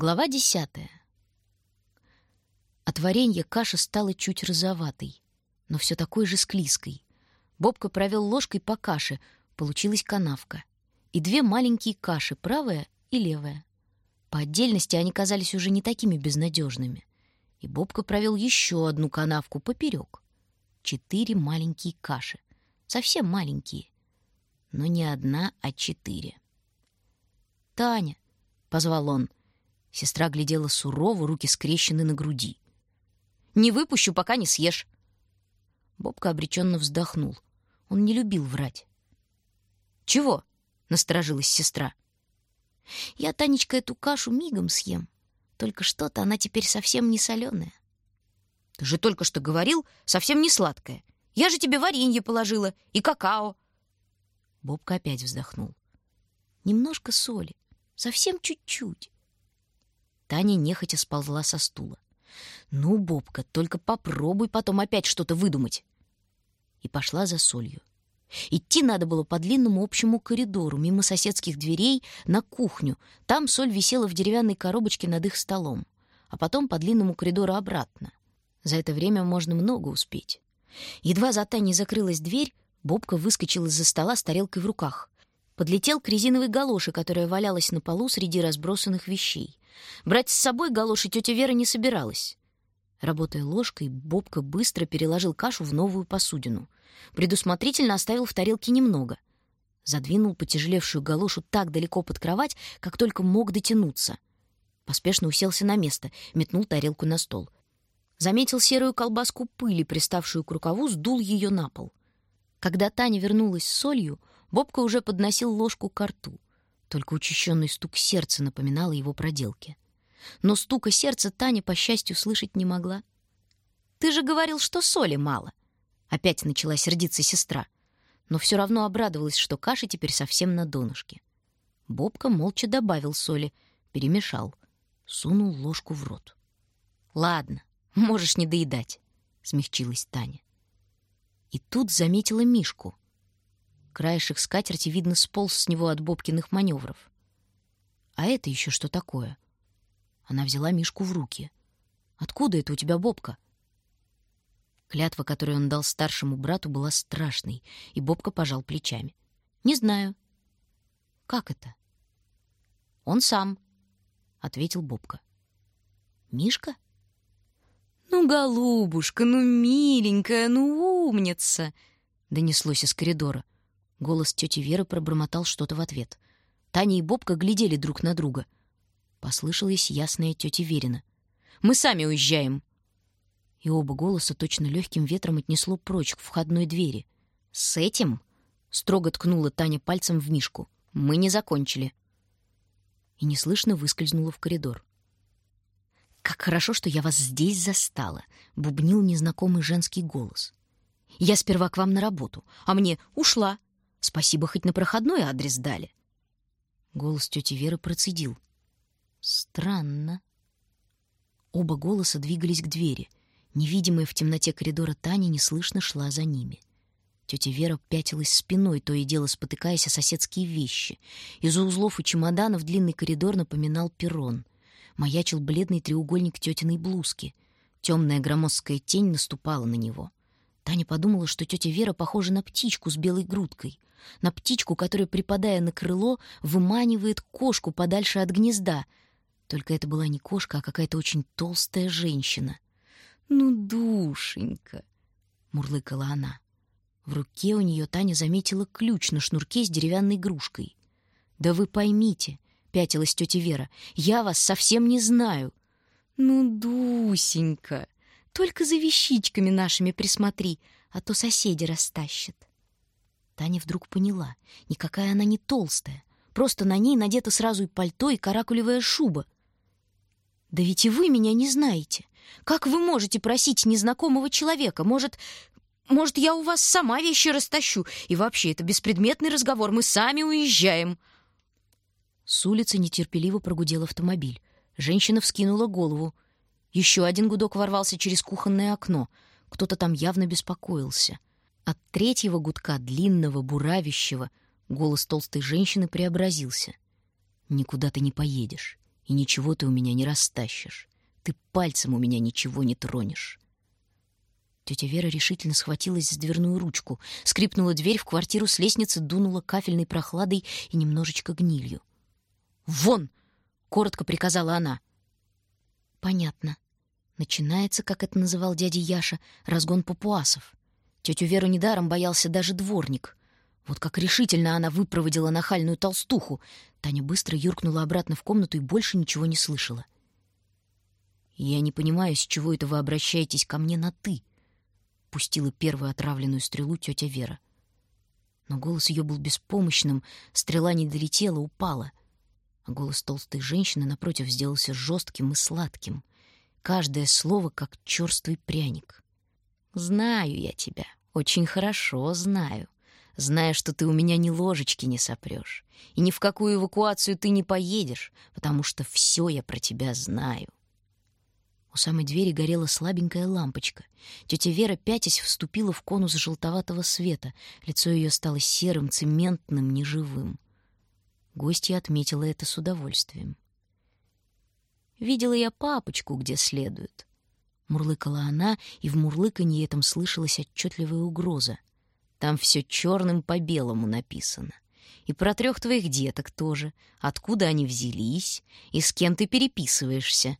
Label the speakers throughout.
Speaker 1: Глава десятая. От варенья каша стала чуть розоватой, но все такой же склизкой. Бобка провел ложкой по каше, получилась канавка. И две маленькие каши, правая и левая. По отдельности они казались уже не такими безнадежными. И Бобка провел еще одну канавку поперек. Четыре маленькие каши. Совсем маленькие. Но не одна, а четыре. «Таня!» — позвал он — Сестра глядела сурово, руки скрещены на груди. «Не выпущу, пока не съешь». Бобка обреченно вздохнул. Он не любил врать. «Чего?» — насторожилась сестра. «Я, Танечка, эту кашу мигом съем. Только что-то она теперь совсем не соленая». «Ты же только что говорил, совсем не сладкая. Я же тебе варенье положила и какао». Бобка опять вздохнул. «Немножко соли, совсем чуть-чуть. Таня нехотя сползла со стула. «Ну, Бобка, только попробуй потом опять что-то выдумать!» И пошла за солью. Идти надо было по длинному общему коридору, мимо соседских дверей, на кухню. Там соль висела в деревянной коробочке над их столом. А потом по длинному коридору обратно. За это время можно много успеть. Едва за Таней закрылась дверь, Бобка выскочил из-за стола с тарелкой в руках. Подлетел к резиновой галоше, которая валялась на полу среди разбросанных вещей. Брать с собой галоши тетя Вера не собиралась. Работая ложкой, Бобка быстро переложил кашу в новую посудину. Предусмотрительно оставил в тарелке немного. Задвинул потяжелевшую галошу так далеко под кровать, как только мог дотянуться. Поспешно уселся на место, метнул тарелку на стол. Заметил серую колбаску пыли, приставшую к рукаву, сдул ее на пол. Когда Таня вернулась с солью, Бобка уже подносил ложку к рту. Только учащенный стук сердца напоминал его проделки. Но стука сердца Таня, по счастью, слышать не могла. «Ты же говорил, что соли мало!» Опять начала сердиться сестра, но все равно обрадовалась, что каша теперь совсем на донышке. Бобка молча добавил соли, перемешал, сунул ложку в рот. «Ладно, можешь не доедать», — смягчилась Таня. И тут заметила Мишку — Краешек скатерти, видно, сполз с него от Бобкиных маневров. «А это еще что такое?» Она взяла Мишку в руки. «Откуда это у тебя, Бобка?» Клятва, которую он дал старшему брату, была страшной, и Бобка пожал плечами. «Не знаю». «Как это?» «Он сам», — ответил Бобка. «Мишка?» «Ну, голубушка, ну, миленькая, ну, умница!» — донеслось из коридора. Голос тети Веры пробормотал что-то в ответ. Таня и Бобка глядели друг на друга. Послышалась ясная тетя Верина. «Мы сами уезжаем!» И оба голоса точно легким ветром отнесло прочь к входной двери. «С этим?» — строго ткнула Таня пальцем в Мишку. «Мы не закончили». И неслышно выскользнула в коридор. «Как хорошо, что я вас здесь застала!» — бубнил незнакомый женский голос. «Я сперва к вам на работу, а мне ушла, Спасибо, хоть на проходной адрес дали. Голос тети Веры процедил. Странно. Оба голоса двигались к двери. Невидимая в темноте коридора Таня неслышно шла за ними. Тетя Вера пятилась спиной, то и дело спотыкаясь о соседские вещи. Из-за узлов и чемоданов длинный коридор напоминал перрон. Маячил бледный треугольник тетиной блузки. Темная громоздкая тень наступала на него. Таня подумала, что тетя Вера похожа на птичку с белой грудкой на птичку, которая, припадая на крыло, выманивает кошку подальше от гнезда. Только это была не кошка, а какая-то очень толстая женщина. «Ну, душенька!» — мурлыкала она. В руке у нее Таня заметила ключ на шнурке с деревянной игрушкой. «Да вы поймите!» — пятилась тетя Вера. «Я вас совсем не знаю!» «Ну, Дусенька, только за вещичками нашими присмотри, а то соседи растащат». Таня вдруг поняла, никакая она не толстая, просто на ней надето сразу и пальто, и каракулевая шуба. «Да ведь и вы меня не знаете. Как вы можете просить незнакомого человека? Может, может, я у вас сама вещи растащу? И вообще, это беспредметный разговор, мы сами уезжаем». С улицы нетерпеливо прогудел автомобиль. Женщина вскинула голову. Еще один гудок ворвался через кухонное окно. Кто-то там явно беспокоился. От третьего гудка, длинного, буравящего, голос толстой женщины преобразился. «Никуда ты не поедешь. И ничего ты у меня не растащишь. Ты пальцем у меня ничего не тронешь. Тетя Вера решительно схватилась за дверную ручку, скрипнула дверь в квартиру с лестницы, дунула кафельной прохладой и немножечко гнилью. «Вон!» — коротко приказала она. «Понятно. Начинается, как это называл дядя Яша, разгон папуасов. Тетю Веру недаром боялся даже дворник. Вот как решительно она выпроводила нахальную толстуху. Таня быстро юркнула обратно в комнату и больше ничего не слышала. «Я не понимаю, с чего это вы обращаетесь ко мне на «ты», пустила первую отравленную стрелу тетя Вера. Но голос ее был беспомощным, стрела не долетела, упала. Голос толстой женщины, напротив, сделался жестким и сладким. Каждое слово, как черствый пряник. «Знаю я тебя, очень хорошо знаю. Знаю, что ты у меня ни ложечки не сопрешь, и ни в какую эвакуацию ты не поедешь, потому что все я про тебя знаю. У самой двери горела слабенькая лампочка. Тетя Вера, пятясь, вступила в конус желтоватого света. Лицо ее стало серым, цементным, неживым. Гостья отметила это с удовольствием. «Видела я папочку где следует». Мурлыкала она, и в мурлыканье этом слышалась отчетливая угроза. Там все черным по белому написано. И про трех твоих деток тоже. Откуда они взялись и с кем ты переписываешься.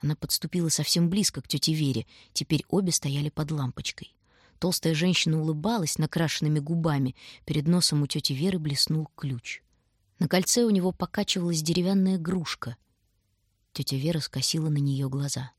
Speaker 1: Она подступила совсем близко к тете Вере. Теперь обе стояли под лампочкой. Толстая женщина улыбалась накрашенными губами. Перед носом у тети Веры блеснул ключ. На кольце у него покачивалась деревянная игрушка. Тетя Вера скосила на нее глаза.